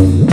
Mm-hmm.